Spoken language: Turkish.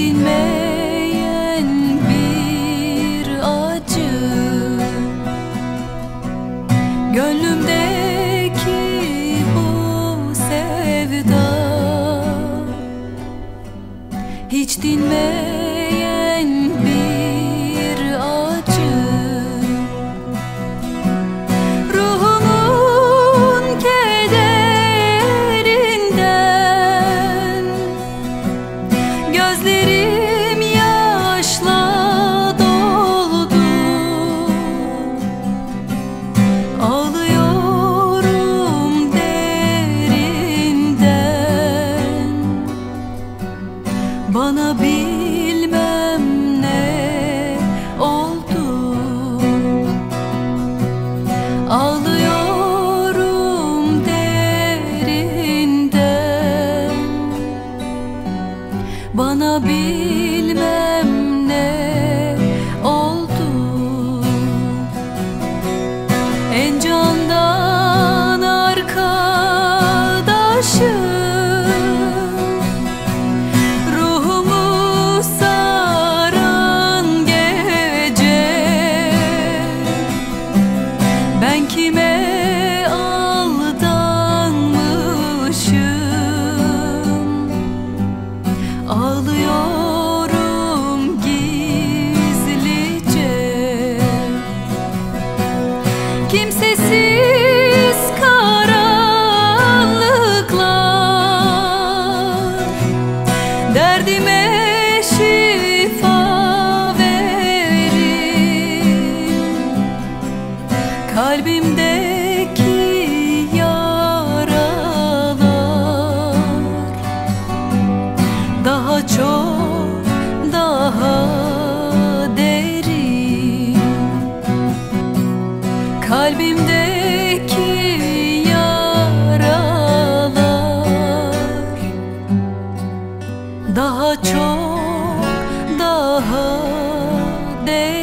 dinmeyen bir acı. Gönlümdeki bu sevda Hiç dinmeyen Sana bilmem ne oldu. Ağlıyorum derinden. Bana bilmem ne Ben kime aldanmışım? Ağlıyorum gizlice. Kimsesiz karanlıklar. Derdime kalbimdeki yaralar daha çok daha derin. Kalbimdeki yaralar daha çok daha derin.